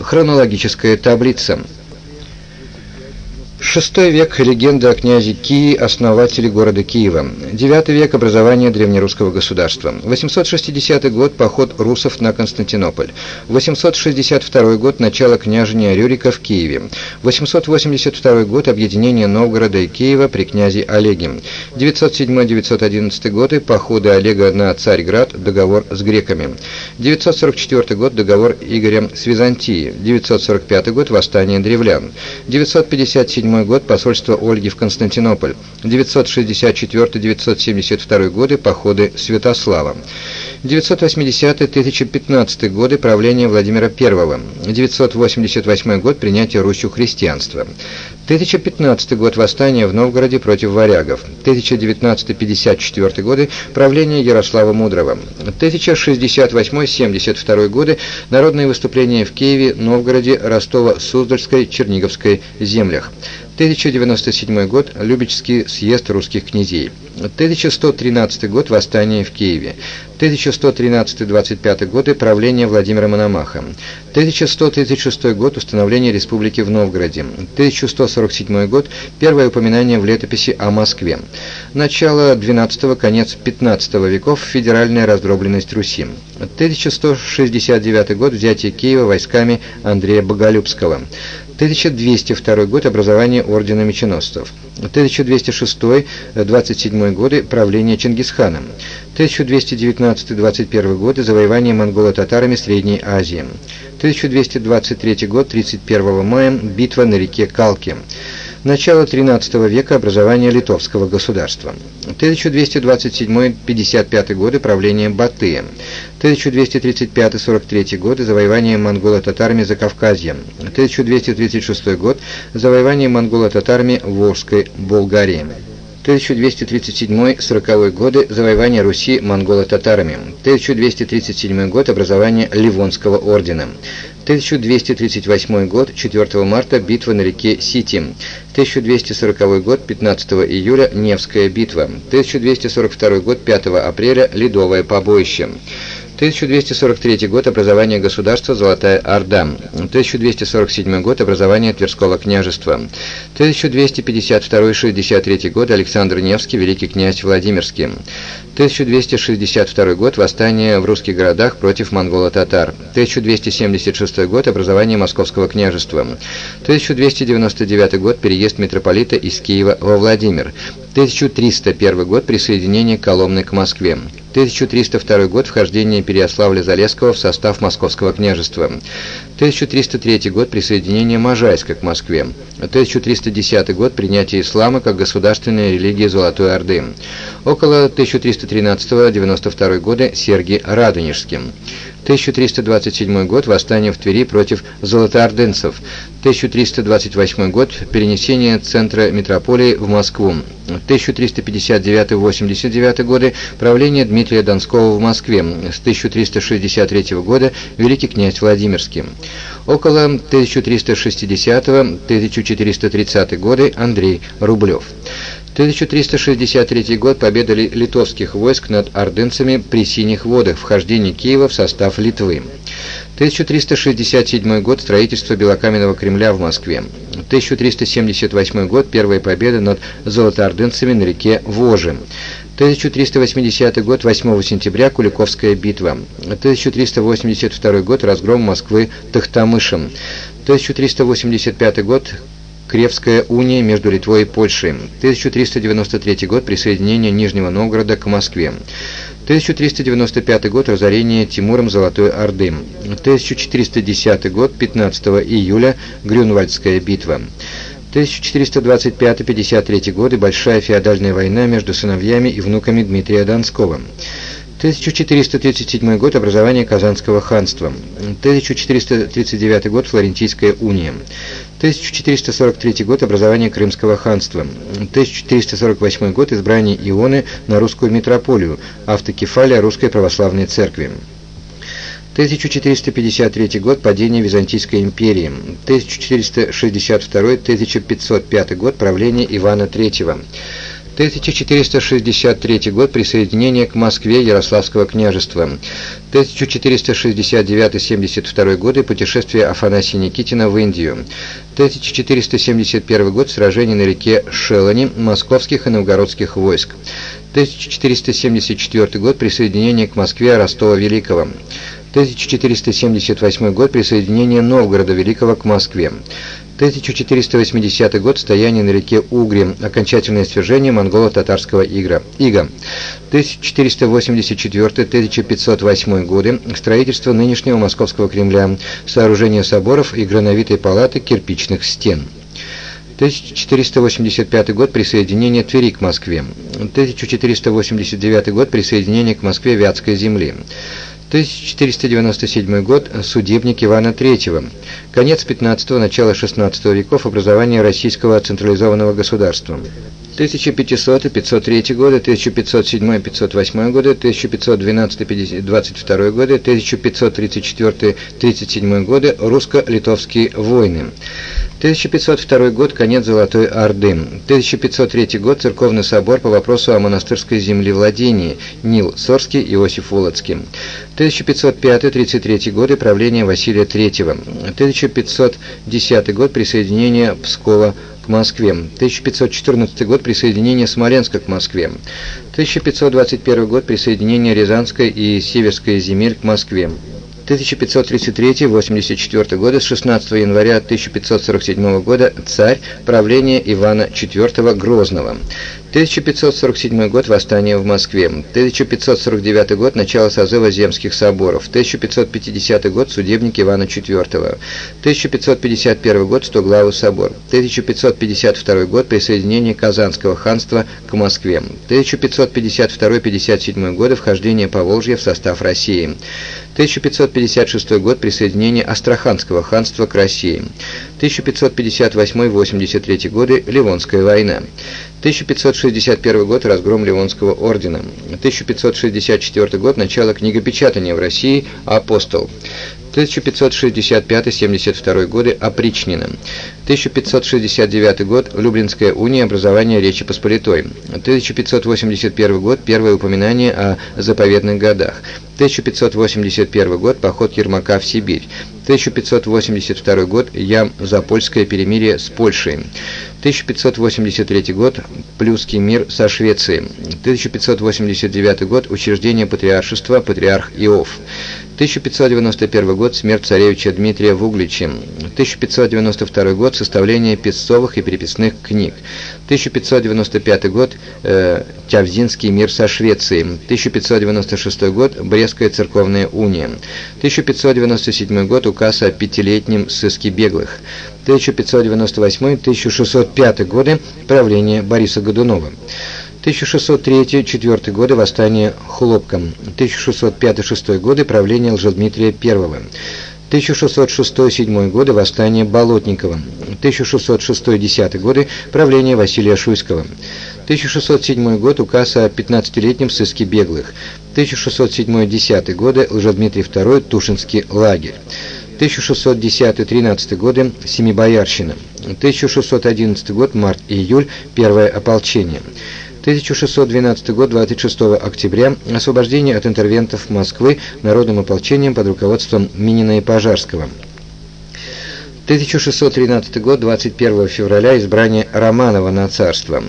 Хронологическая таблица. Шестой век – легенда о князе Кии, основателе города Киева. Девятый век – образование древнерусского государства. 860 год – поход русов на Константинополь. 862 год – начало княжения Рюрика в Киеве. 882 год – объединение Новгорода и Киева при князе Олеге. 907-911 годы – походы Олега на Царьград, договор с греками. 944 год – договор Игоря с Византией. 945 год – восстание древлян. 957 1907 год посольство Ольги в Константинополь, 964-972 годы походы Святослава, 980-1015 годы правления Владимира I, 988 год принятия Русью христианства, 1015 год восстания в Новгороде против варягов, 1019-54 годы правления Ярослава Мудрого, 1068-72 годы народные выступления в Киеве, Новгороде, Ростово-Суздальской, Черниговской землях, 1097 год – Любечский съезд русских князей. 1113 год – Восстание в Киеве. 1113-25 годы – правление Владимира Мономаха. 1136 год – установление республики в Новгороде. 1147 год – первое упоминание в летописи о Москве. Начало XII – конец XV веков – федеральная раздробленность Руси. 1169 год – взятие Киева войсками Андрея Боголюбского. 1202 год – образование ордена меченосцев. 1206-27 годы – правление Чингисханом. 1219-21 годы – завоевание монголо-татарами Средней Азии. 1223 год – 31 мая – битва на реке Калки. Начало XIII века образование литовского государства. 1227-55 годы правления Батыя. 1235-43 годы завоевание монголо-татарами Закавказья. 1236 год завоевание монголо-татарами Волжской Болгарии. 1237-40 годы завоевание Руси монголо-татарами. 1237 год образование Ливонского ордена. 1238 год, 4 марта, битва на реке Сити. 1240 год, 15 июля, Невская битва. 1242 год, 5 апреля, Ледовое побоище. 1243 год – образование государства Золотая Орда. 1247 год – образование Тверского княжества. 1252-63 год – Александр Невский, великий князь Владимирский. 1262 год – восстание в русских городах против монголо-татар. 1276 год – образование Московского княжества. 1299 год – переезд митрополита из Киева во Владимир. 1301 год – присоединение Коломны к Москве. 1302 год – вхождение Переяславля-Залесского в состав Московского княжества. 1303 год – присоединение Можайска к Москве. 1310 год – принятие ислама как государственной религии Золотой Орды. Около 1313-92 года – Сергий Радонежский. 1327 год – восстание в Твери против золотоордынцев. 1328 год – перенесение центра метрополии в Москву. 1359-89 годы – правление Дмитрия Донского в Москве. С 1363 года – великий князь Владимирский. Около 1360-1430 годы – Андрей Рублев. 1363 год – победа литовских войск над ордынцами при Синих водах, вхождение Киева в состав Литвы. 1367 год – строительство Белокаменного Кремля в Москве. 1378 год – первая победа над золотоордынцами на реке Вожи. 1380 год, 8 сентября, Куликовская битва. 1382 год, разгром Москвы Тахтамышем. 1385 год, Кревская уния между Литвой и Польшей. 1393 год. Присоединение Нижнего Новгорода к Москве. 1395 год. Разорение Тимуром Золотой Орды. 1410 год. 15 июля. Грюнвальдская битва. 1425-53 годы. Большая феодальная война между сыновьями и внуками Дмитрия Донского. 1437 год. Образование Казанского ханства. 1439 год. Флорентийская уния. 1443 год – образование Крымского ханства. 1448 год – избрание Ионы на русскую митрополию, автокефалия Русской Православной Церкви. 1453 год – падение Византийской империи. 1462-1505 год – правление Ивана III. 1463 год присоединение к Москве Ярославского княжества. 1469-72 годы путешествие Афанасия Никитина в Индию. 1471 год сражение на реке Шелани московских и новгородских войск. 1474 год присоединение к Москве Ростова Великого. 1478 год присоединение Новгорода Великого к Москве. 1480 год стояние на реке Угре, окончательное свержение монголо-татарского ига. Ига. 1484-1508 годы строительство нынешнего Московского Кремля, сооружение соборов и грановитой палаты кирпичных стен. 1485 год присоединение Твери к Москве. 1489 год присоединение к Москве Вятской земли. 1497 год. Судебник Ивана III. Конец 15-го, начало 16 веков. Образование российского централизованного государства. 1500-503 годы, 1507-508 годы, 1512-22 годы, 1534-37 годы, русско-литовские войны. 1502 год – конец Золотой Орды. 1503 год – Церковный собор по вопросу о монастырской землевладении. Нил Сорский, Иосиф Волоцкий. 1505-33 годы – правление Василия III. 1510 год – присоединение Пскова к Москве. 1514 год – присоединение Смоленска к Москве. 1521 год – присоединение Рязанской и Северской земель к Москве. 1533-84 года, с 16 января 1547 года царь, правление Ивана IV Грозного. 1547 год – восстание в Москве. 1549 год – начало созыва земских соборов. 1550 год – судебник Ивана IV. 1551 год – Стоглавый собор. 1552 год – присоединение Казанского ханства к Москве. 1552-57 годы – вхождение Поволжья в состав России. 1556 год – присоединение Астраханского ханства к России. 1558-83 годы – Ливонская война. 1561 год – разгром Ливонского ордена. 1564 год – начало книгопечатания в России «Апостол». 1565-72 годы – опричнина. 1569 год – Люблинская уния, образование Речи Посполитой. 1581 год – первое упоминание о заповедных годах. 1581 год – поход Ермака в Сибирь. 1582 год – Ям Запольское перемирие с Польшей. 1583 год – Плюский мир со Швецией. 1589 год – учреждение патриаршества, патриарх Иов. 1591 год – смерть царевича Дмитрия в Угличе. 1592 год – составление песцовых и переписных книг. 1595 год э, – Тявзинский мир со Швецией. 1596 год – Брестская церковная уния. 1597 год – указ о пятилетнем сыске беглых. 1598-1605 годы – правление Бориса Годунова. 1603-4 годы восстание Хлопком, 1605-6 годы правление Лжедмитрия I, 1606-7 годы восстание Болотникова, 1606-10 годы правление Василия Шуйского, 1607 год указ о 15-летнем сыске беглых, 1607-10 годы Лжедмитрий II Тушинский лагерь. 1610-13 годы Семибоярщина, 1611 год март-июль Первое ополчение, 1612 год, 26 октября, освобождение от интервентов Москвы народным ополчением под руководством Минина и Пожарского. 1613 год, 21 февраля, избрание Романова на царство.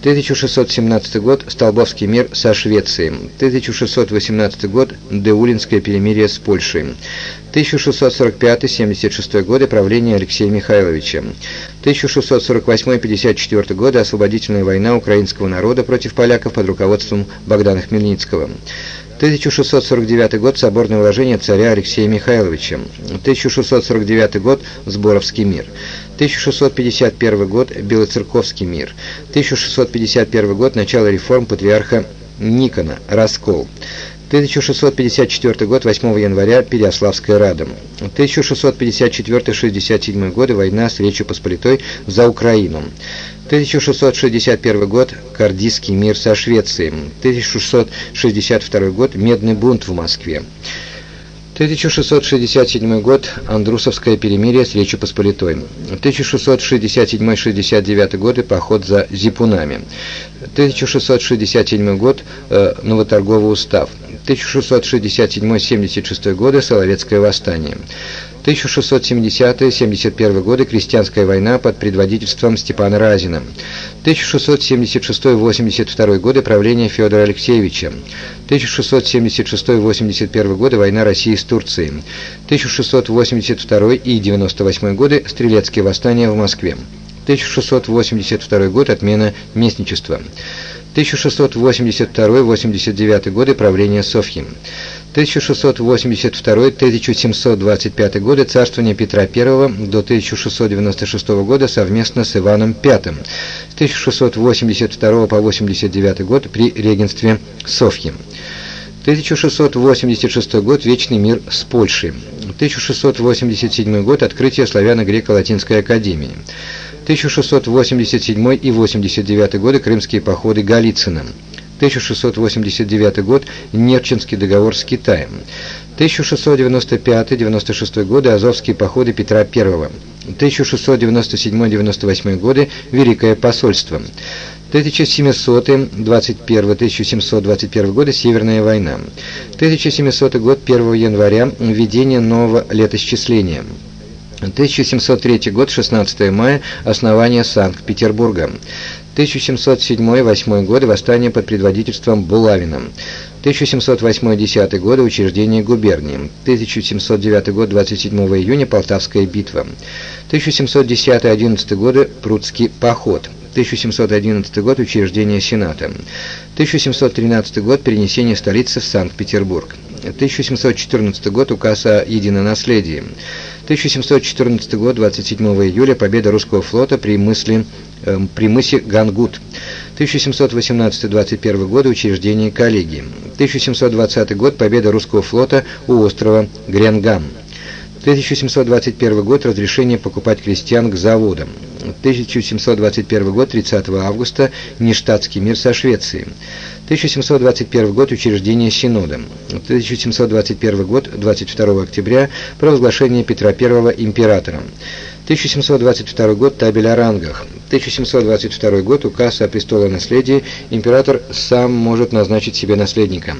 1617 год – Столбовский мир со Швецией. 1618 год – Деулинское перемирие с Польшей. 1645-76 годы – правление Алексея Михайловича. 1648-54 годы – освободительная война украинского народа против поляков под руководством Богдана Хмельницкого. 1649 год – соборное вложение царя Алексея Михайловича. 1649 год – Сборовский мир. 1651 год – Белоцерковский мир. 1651 год – начало реформ патриарха Никона, раскол. 1654 год, 8 января, Переославская Рада. 1654-67 годы, война с Речью Посполитой за Украину. 1661 год – Кардийский мир со Швецией. 1662 год – Медный бунт в Москве. 1667 год – Андрусовское перемирие с Речью Посполитой. 1667-69 годы – поход за Зипунами. 1667 год э, Новоторговый устав. 1667-76 годы Соловецкое восстание. 1670-71 годы Крестьянская война под предводительством Степана Разина. 1676-82 годы правления Федора Алексеевича. 1676-81 годы война России с Турцией. 1682 и 98 годы Стрелецкие восстания в Москве. 1682 год отмена местничества. 1682-89 годы правления Софьи. 1682-1725 годы царствования Петра I до 1696 года совместно с Иваном V. С 1682 по 89 год при регенстве Софьи. 1686 год – Вечный мир с Польшей. 1687 год – Открытие Славяно-Греко-Латинской академии. 1687 и 89 годы Крымские походы Голицына. 1689 год Нерчинский договор с Китаем. 1695-96 годы Азовские походы Петра I. 1697-98 годы Великое посольство. 1700-21-1721 годы Северная война. 1700 год 1 января введение нового летосчисления. 1703 год, 16 мая, основание Санкт-Петербурга. 1707-8 годы, восстание под предводительством Булавина. 1708-10 годы, учреждение губернии. 1709 год, 27 июня, Полтавская битва. 1710-11 годы, Прудский поход. 1711 год, учреждение Сената. 1713 год, перенесение столицы в Санкт-Петербург. 1714 год, указ о единонаследии. 1714 год, 27 июля, победа русского флота при, мысли, э, при мысе Гангут. 1718-21 годы, учреждение коллегии. 1720 год, победа русского флота у острова Гренгам. 1721 год, разрешение покупать крестьян к заводам. 1721 год, 30 августа, нештатский мир со Швецией. 1721 год, учреждение Синода. 1721 год, 22 октября, провозглашение Петра I императором. 1722 год, табель о рангах. 1722 год, указ о престолонаследии, император сам может назначить себе наследника.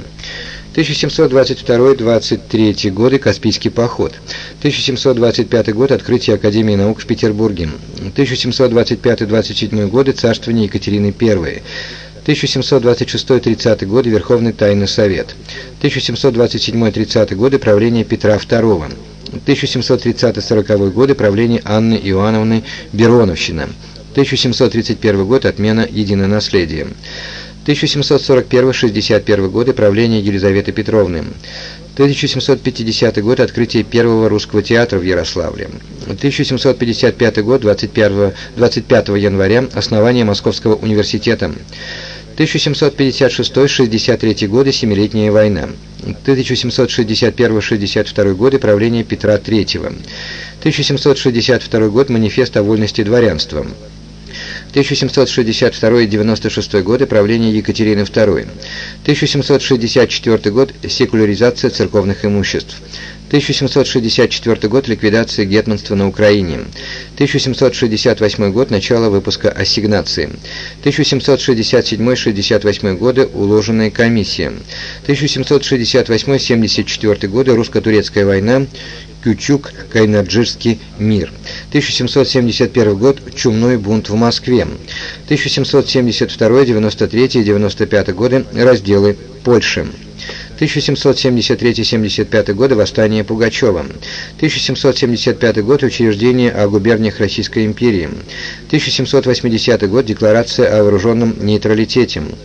1722-23 годы Каспийский поход. 1725 год открытие Академии наук в Петербурге. 1725-27 годы царствование Екатерины I. 1726-30 годы Верховный Тайный Совет. 1727-30 годы правление Петра II. 1730-40 годы правление Анны Иоанновны Бероновщина. 1731 год отмена единонаследия. 1741-61 годы правления Елизаветы Петровны. 1750 год открытие первого русского театра в Ярославле. 1755 год 21, 25 января основание Московского университета. 1756-63 годы Семилетняя война. 1761-62 годы правление Петра III. 1762 год манифест о вольности дворянства. 1762-96 годы правления Екатерины II. 1764 год секуляризация церковных имуществ. 1764 год ликвидация гетманства на Украине. 1768 год начало выпуска ассигнации. 1767-68 годы уложенная комиссия. 1768-74 годы русско-турецкая война. Кючук, Кайнаджирский мир. 1771 год Чумной бунт в Москве. 1772, 93 и 95 годы разделы Польши. 1773-75 годы восстание Пугачева. 1775 год учреждение о губерниях Российской империи. 1780 год декларация о вооруженном нейтралитете.